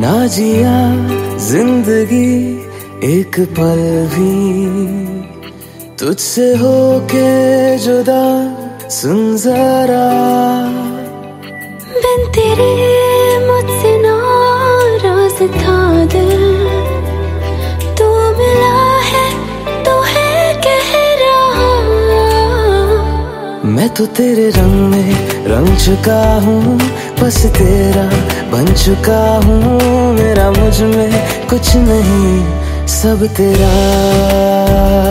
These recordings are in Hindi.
ना जिया ज़िंदगी एक पल भी तुझसे होके जुदा सुन जरा। बिन तेरे मुझसे नाराज़ था दिल। तू मिला है तो है कह रहा मैं तो तेरे रंग में रंग चुका हूँ बस तेरा बन चुका हूँ मेरा मुझमें कुछ नहीं सब तेरा।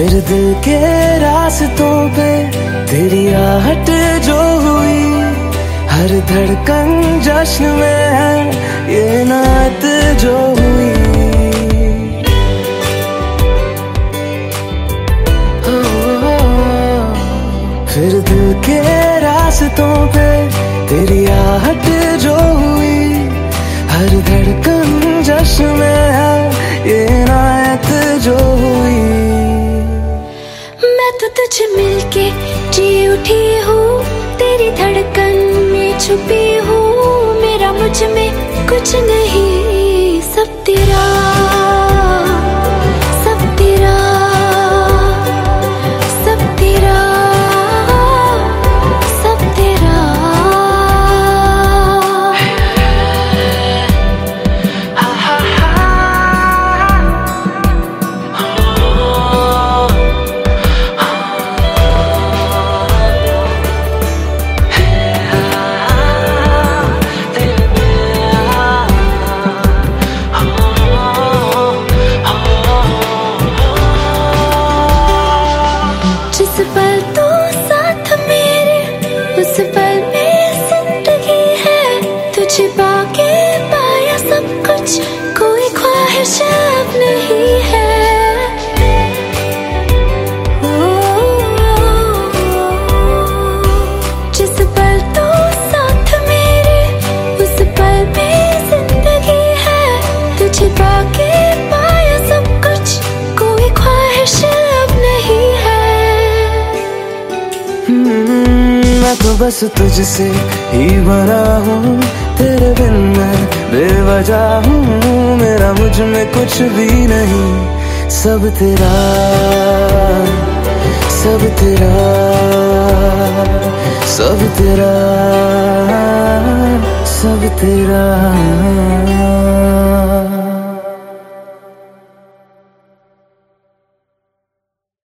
फिर दिल के रास्तों पे तेरी आहट जो हुई हर धड़कन जश्न में है ये नात जो हुई। ओ, फिर दिल के रास्तों पे तेरी तुझे मिलके जी उठी हूँ, तेरी धड़कन में छुपी हूँ, मेरा मुझमें कुछ नहीं तो बस तुझसे ही भरा हूँ, तेरे बिन मैं बेवजह हूँ। मेरा मुझमें कुछ भी नहीं, सब तेरा सब तेरा सब तेरा सब तेरा।